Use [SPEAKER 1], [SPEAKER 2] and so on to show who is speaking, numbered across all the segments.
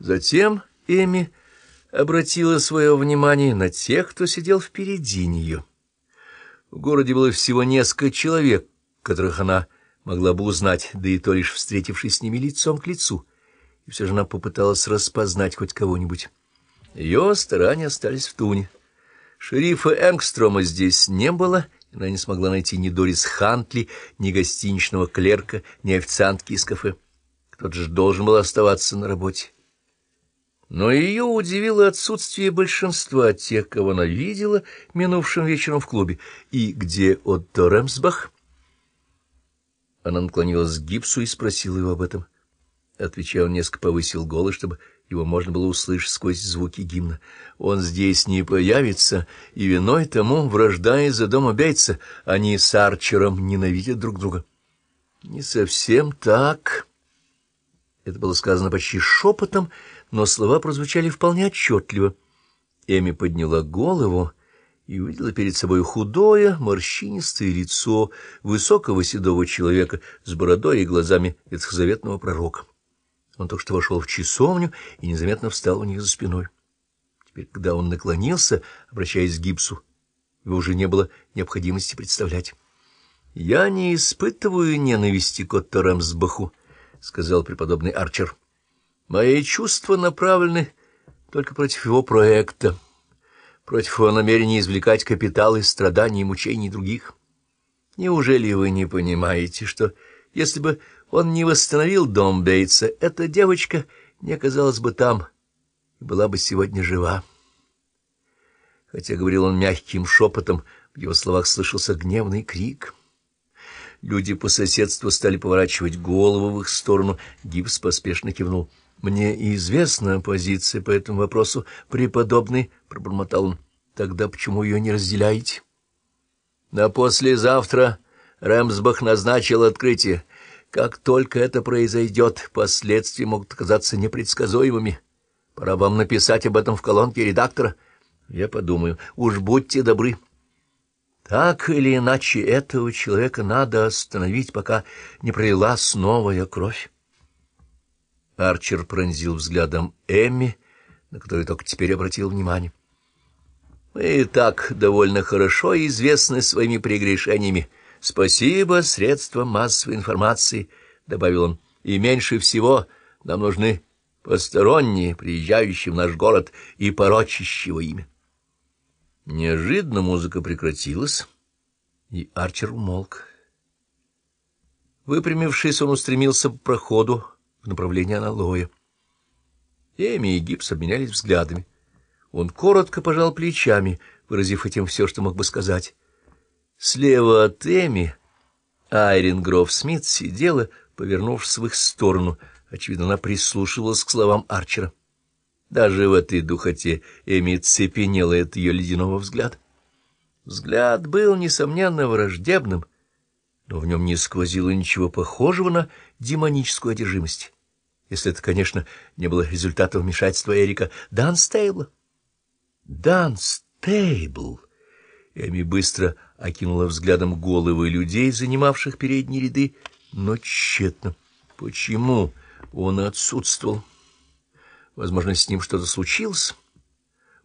[SPEAKER 1] Затем Эми обратила свое внимание на тех, кто сидел впереди нее. В городе было всего несколько человек, которых она могла бы узнать, да и то лишь встретившись с ними лицом к лицу, и все же она попыталась распознать хоть кого-нибудь. Ее старания остались в туне. Шерифа Энгстрома здесь не было, и она не смогла найти ни Дорис Хантли, ни гостиничного клерка, ни официантки из кафе. Кто-то же должен был оставаться на работе. Но ее удивило отсутствие большинства тех, кого она видела минувшим вечером в клубе. И где Отто Ремсбах? Она наклонилась к гипсу и спросила его об этом. Отвечая, он несколько повысил голос, чтобы его можно было услышать сквозь звуки гимна. Он здесь не появится, и виной тому вражда из-за дома Бейтса. Они с Арчером ненавидят друг друга. — Не совсем так. Это было сказано почти шепотом, но слова прозвучали вполне отчетливо. Эми подняла голову и увидела перед собой худое, морщинистое лицо высокого седого человека с бородой и глазами ветхозаветного пророка. Он только что вошел в часовню и незаметно встал у них за спиной. Теперь, когда он наклонился, обращаясь к гипсу, его уже не было необходимости представлять. — Я не испытываю ненависти к Отто Рамсбаху, — сказал преподобный Арчер. — Мои чувства направлены только против его проекта, против его намерения извлекать капитал из страданий и мучений других. Неужели вы не понимаете, что если бы он не восстановил дом Бейтса, эта девочка не оказалась бы там и была бы сегодня жива? Хотя говорил он мягким шепотом, в его словах слышался гневный крик — Люди по соседству стали поворачивать голову в их сторону. Гипс поспешно кивнул. — Мне известна позиция по этому вопросу, преподобный, — пробормотал он. — Тогда почему ее не разделяете? — На послезавтра Рэмсбах назначил открытие. Как только это произойдет, последствия могут оказаться непредсказуемыми. Пора вам написать об этом в колонке редактора. Я подумаю. Уж будьте добры. — так или иначе, этого человека надо остановить, пока не пролилась новая кровь. Арчер пронзил взглядом Эмми, на которую только теперь обратил внимание. Мы и так довольно хорошо известны своими прегрешениями. Спасибо средствам массовой информации, — добавил он, — и меньше всего нам нужны посторонние, приезжающие в наш город и порочащего имя. Неожиданно музыка прекратилась, и Арчер умолк. Выпрямившись, он устремился по проходу в направлении аналоя. Эми и Гипс обменялись взглядами. Он коротко пожал плечами, выразив этим все, что мог бы сказать. Слева от Эми Айрин Гроф Смит сидела, повернувшись в их сторону. Очевидно, она прислушивалась к словам Арчера. Даже в этой духоте Эми цепенела от ее ледяного взгляда. Взгляд был, несомненно, враждебным, но в нем не сквозило ничего похожего на демоническую одержимость, если это, конечно, не было результатом вмешательства Эрика Данстейбла. Данстейбл! Эми быстро окинула взглядом головы людей, занимавших передние ряды, но тщетно. Почему он отсутствовал? Возможно, с ним что-то случилось.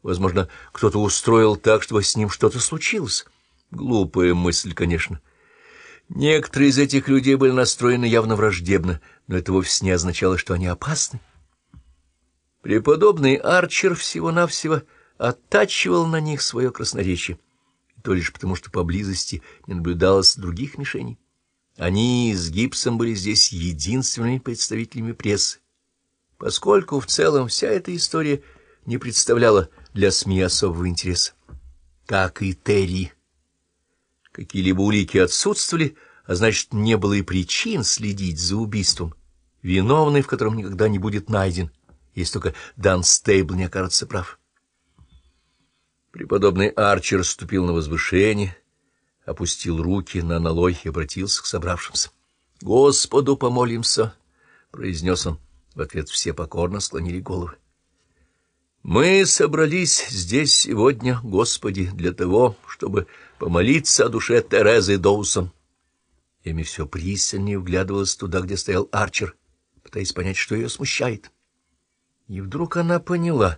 [SPEAKER 1] Возможно, кто-то устроил так, чтобы с ним что-то случилось. Глупая мысль, конечно. Некоторые из этих людей были настроены явно враждебно, но это вовсе не означало, что они опасны. Преподобный Арчер всего-навсего оттачивал на них свое красноречие, и то лишь потому, что поблизости не наблюдалось других мишеней. Они с Гипсом были здесь единственными представителями прессы, поскольку в целом вся эта история не представляла для СМИ особого интереса. Как и Терри. Какие-либо улики отсутствовали, а значит, не было и причин следить за убийством, виновный в котором никогда не будет найден, если только Дан Стейбл не окажется прав. Преподобный Арчер ступил на возвышение, опустил руки на налой и обратился к собравшимся. — Господу помолимся! — произнес он. В ответ все покорно склонили головы. «Мы собрались здесь сегодня, Господи, для того, чтобы помолиться о душе Терезы Доусон». Эми все пристальнее вглядывалась туда, где стоял Арчер, пытаясь понять, что ее смущает. И вдруг она поняла,